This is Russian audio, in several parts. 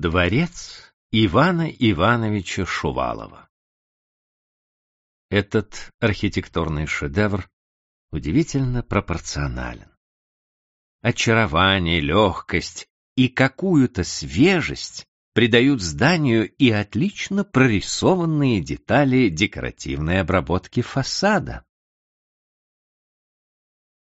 Дворец Ивана Ивановича Шувалова Этот архитектурный шедевр удивительно пропорционален. Очарование, легкость и какую-то свежесть придают зданию и отлично прорисованные детали декоративной обработки фасада.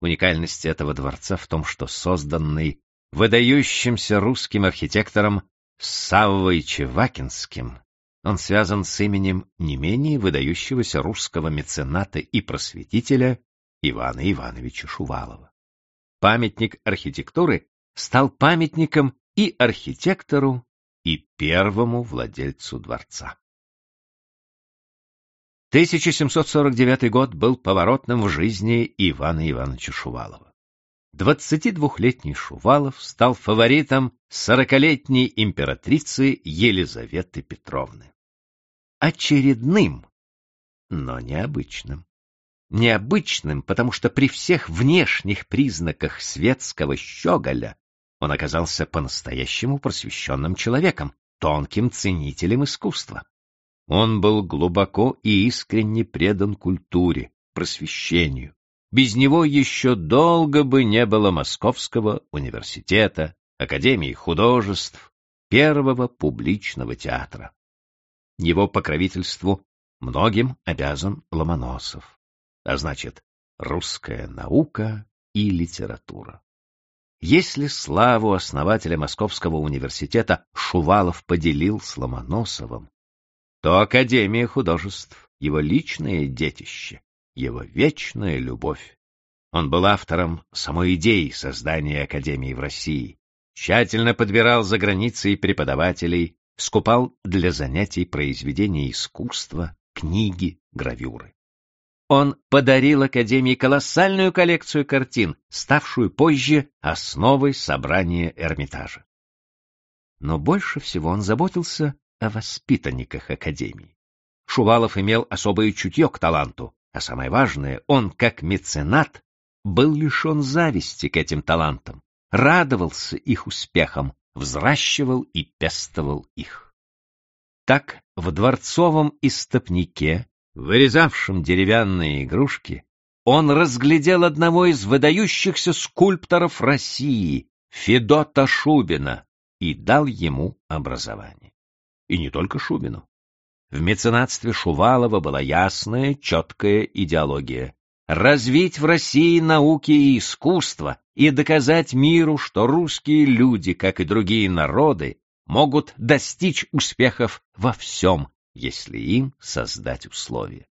Уникальность этого дворца в том, что созданный выдающимся русским архитектором Саввой Чевакинским, он связан с именем не менее выдающегося русского мецената и просветителя Ивана Ивановича Шувалова. Памятник архитектуры стал памятником и архитектору, и первому владельцу дворца. 1749 год был поворотным в жизни Ивана Ивановича Шувалова. 22-летний Шувалов стал фаворитом 40-летней императрицы Елизаветы Петровны. Очередным, но необычным. Необычным, потому что при всех внешних признаках светского щеголя он оказался по-настоящему просвещенным человеком, тонким ценителем искусства. Он был глубоко и искренне предан культуре, просвещению. Без него еще долго бы не было Московского университета, Академии художеств, первого публичного театра. Его покровительству многим обязан Ломоносов, а значит, русская наука и литература. Если славу основателя Московского университета Шувалов поделил с Ломоносовым, то Академия художеств — его личное детище, его вечная любовь. Он был автором самой идеи создания Академии в России, тщательно подбирал за границей преподавателей, скупал для занятий произведения искусства, книги, гравюры. Он подарил Академии колоссальную коллекцию картин, ставшую позже основой собрания Эрмитажа. Но больше всего он заботился о воспитанниках Академии. Шувалов имел особое чутье к таланту, а самое важное, он, как меценат, был лишен зависти к этим талантам, радовался их успехам, взращивал и пестовал их. Так в дворцовом истопнике вырезавшим деревянные игрушки, он разглядел одного из выдающихся скульпторов России, Федота Шубина, и дал ему образование. И не только Шубину. В меценатстве Шувалова была ясная, четкая идеология. Развить в России науки и искусство и доказать миру, что русские люди, как и другие народы, могут достичь успехов во всем, если им создать условия.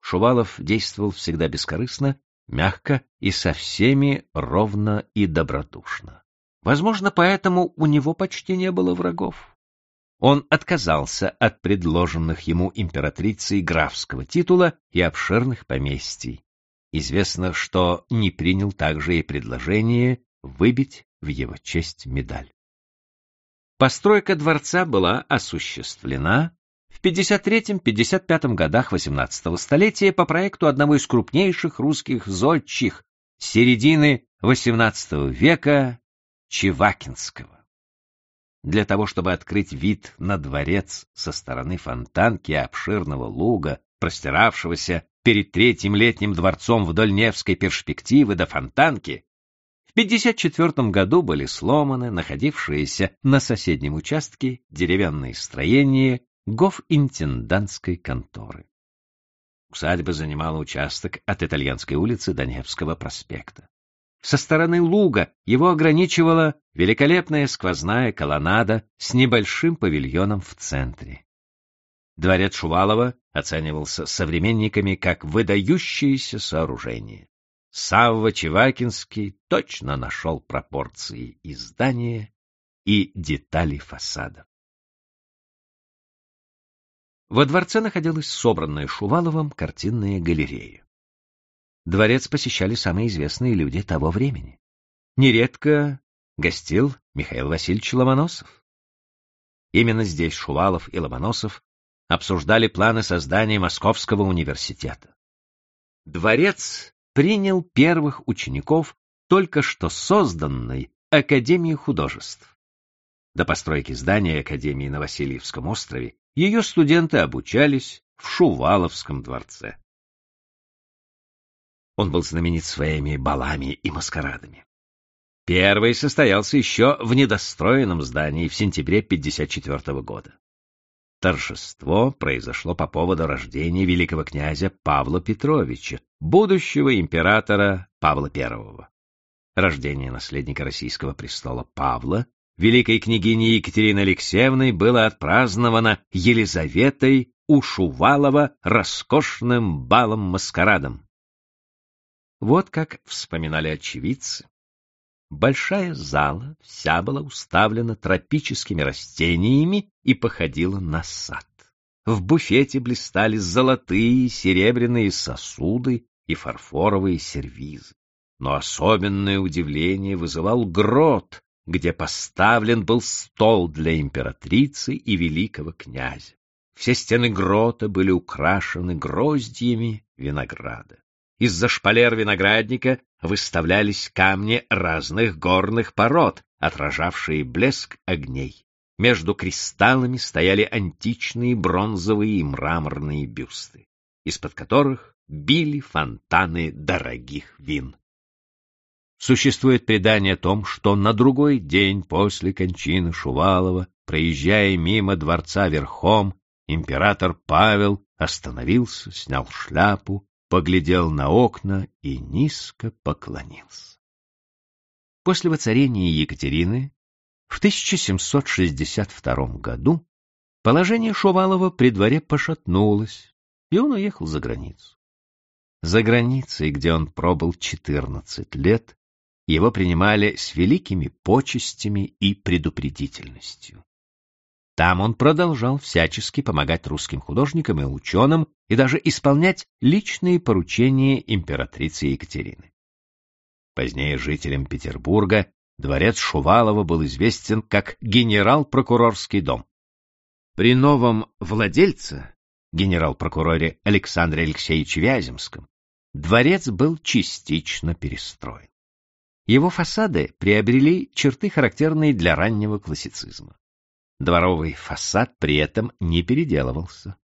Шувалов действовал всегда бескорыстно, мягко и со всеми ровно и добродушно. Возможно, поэтому у него почти не было врагов. Он отказался от предложенных ему императрицей графского титула и обширных поместий. Известно, что не принял также и предложение выбить в его честь медаль. Постройка дворца была осуществлена в 53-55 годах XVIII столетия по проекту одного из крупнейших русских зодчих середины XVIII века Чевакинского. Для того, чтобы открыть вид на дворец со стороны фонтанки обширного луга, простиравшегося перед третьим летним дворцом вдоль Невской перспективы до фонтанки, в 1954 году были сломаны находившиеся на соседнем участке деревянные строения гофинтендантской конторы. Усадьба занимала участок от Итальянской улицы до Невского проспекта. Со стороны луга его ограничивала великолепная сквозная колоннада с небольшим павильоном в центре. Дворец Шувалова оценивался современниками как выдающееся сооружение. Савва Чевакинский точно нашел пропорции издания и детали фасада. Во дворце находилась собранная Шуваловым картинная галерея. Дворец посещали самые известные люди того времени. Нередко гостил Михаил Васильевич Ломоносов. Именно здесь Шувалов и Ломоносов обсуждали планы создания Московского университета. Дворец принял первых учеников только что созданной Академии художеств. До постройки здания Академии на Васильевском острове ее студенты обучались в Шуваловском дворце. Он был знаменит своими балами и маскарадами. Первый состоялся еще в недостроенном здании в сентябре 1954 года. Торжество произошло по поводу рождения великого князя Павла Петровича, будущего императора Павла I. Рождение наследника российского престола Павла, великой княгини Екатерины Алексеевны, было отпраздновано Елизаветой у Шувалова роскошным балом-маскарадом. Вот как вспоминали очевидцы. Большая зала вся была уставлена тропическими растениями и походила на сад. В буфете блистали золотые и серебряные сосуды и фарфоровые сервизы. Но особенное удивление вызывал грот, где поставлен был стол для императрицы и великого князя. Все стены грота были украшены гроздьями винограда. Из-за шпалер виноградника выставлялись камни разных горных пород, отражавшие блеск огней. Между кристаллами стояли античные бронзовые и мраморные бюсты, из-под которых били фонтаны дорогих вин. Существует предание о том, что на другой день после кончины Шувалова, проезжая мимо дворца верхом, император Павел остановился, снял шляпу поглядел на окна и низко поклонился. После воцарения Екатерины в 1762 году положение Шувалова при дворе пошатнулось, и он уехал за границу. За границей, где он пробыл 14 лет, его принимали с великими почестями и предупредительностью. Там он продолжал всячески помогать русским художникам и ученым и даже исполнять личные поручения императрицы Екатерины. Позднее жителям Петербурга дворец Шувалова был известен как генерал-прокурорский дом. При новом владельце, генерал-прокуроре Александре Алексеевиче Вяземском, дворец был частично перестроен. Его фасады приобрели черты, характерные для раннего классицизма. Дворовый фасад при этом не переделывался.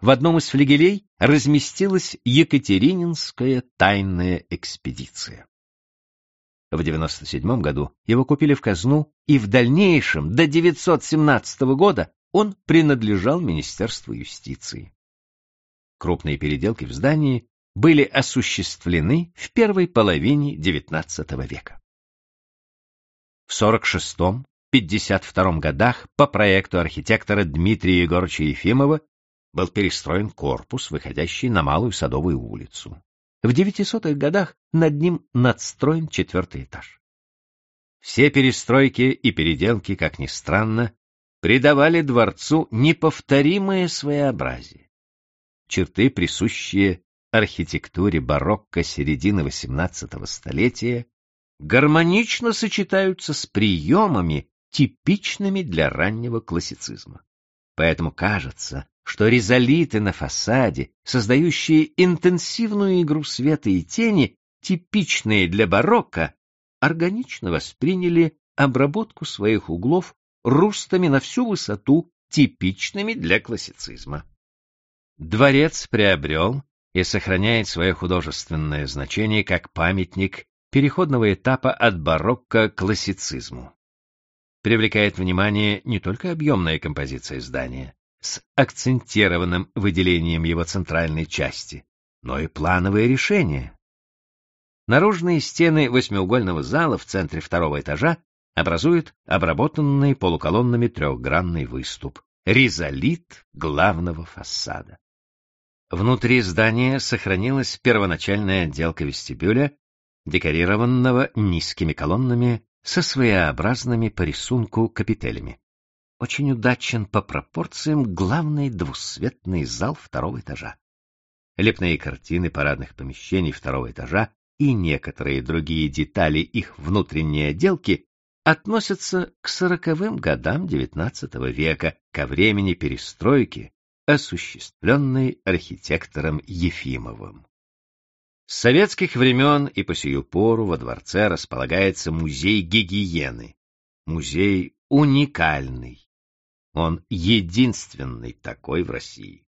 В одном из флигелей разместилась Екатерининская тайная экспедиция. В 97 году его купили в казну, и в дальнейшем, до 917 года, он принадлежал Министерству юстиции. Крупные переделки в здании были осуществлены в первой половине XIX века. В 46 1952 годах по проекту архитектора Дмитрия Егоровича Ефимова был перестроен корпус, выходящий на Малую Садовую улицу. В 900-х годах над ним надстроен четвертый этаж. Все перестройки и переделки, как ни странно, придавали дворцу неповторимое своеобразие. Черты, присущие архитектуре барокко середины XVIII столетия, гармонично сочетаются с приемами, типичными для раннего классицизма. Поэтому кажется, что резолиты на фасаде, создающие интенсивную игру света и тени, типичные для барокко, органично восприняли обработку своих углов рустами на всю высоту, типичными для классицизма. Дворец приобрел и сохраняет свое художественное значение как памятник переходного этапа от барокко к классицизму привлекает внимание не только объемная композиция здания с акцентированным выделением его центральной части, но и плановые решения. Наружные стены восьмиугольного зала в центре второго этажа образуют обработанный полуколоннами трехгранный выступ, ризолит главного фасада. Внутри здания сохранилась первоначальная отделка вестибюля, декорированного низкими колоннами со своеобразными по рисунку капителями. Очень удачен по пропорциям главный двусветный зал второго этажа. Лепные картины парадных помещений второго этажа и некоторые другие детали их внутренней отделки относятся к сороковым годам XIX века, ко времени перестройки, осуществленной архитектором Ефимовым. С советских времен и по сию пору во дворце располагается музей гигиены, музей уникальный. Он единственный такой в России.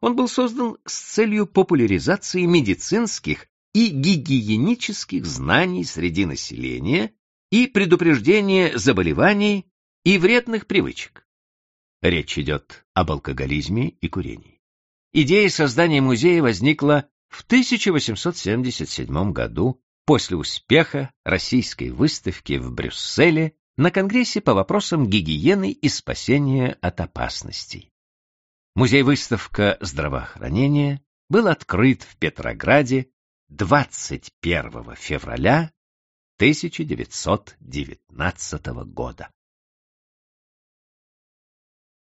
Он был создан с целью популяризации медицинских и гигиенических знаний среди населения и предупреждения заболеваний и вредных привычек. Речь идет об алкоголизме и курении. Идея создания музея возникла в 1877 году после успеха российской выставки в Брюсселе на Конгрессе по вопросам гигиены и спасения от опасностей. Музей-выставка здравоохранения был открыт в Петрограде 21 февраля 1919 года.